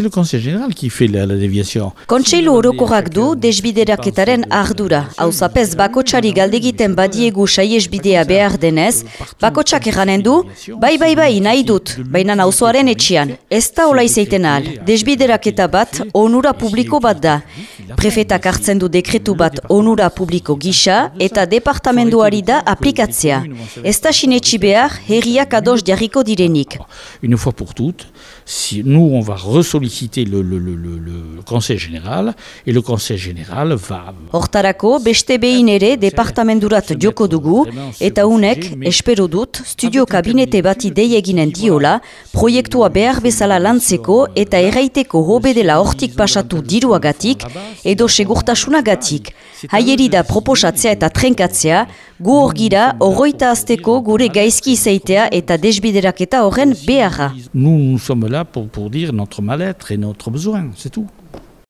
c'est le Conseil général qui fait la, la déviation. Kontseilu orokorrak du desbideraketaren ardura. Hauzapez bakotsari galdegiten badiegu saiesbidea behar denez, bakotsak eranen du, bai bai bai nahi dut, baina auzoaren etxian. Ez da hola izaiten ahal, desbideraketa bat onura publiko bat da. Prefetak hartzen du dekretu bat onura publiko gisa eta departamenduari da aplikatzea. Ez da sinetxi behar herriak ados jarriko direnik. Une fois pour toutes, si nous, on va ressolliciter le, le, le, le, le Conseil général, et le Conseil général va... Hortarako, beste behin ere departamendurat joko dugu, eta unek, espero dut, studio kabinete bati deieginen diola, proiektua behar bezala lantzeko eta erraiteko hobedela hortik pasatu diruagatik, edo segurtasunagatik. Haieri da proposatzea eta trenkatzea, gu hor gira, horroita azteko gure gaizki izaitea eta desbideraketa horren beharra. Nous, nous sommes là pour, pour dire notre mal-être et notre besoin, c'est tout.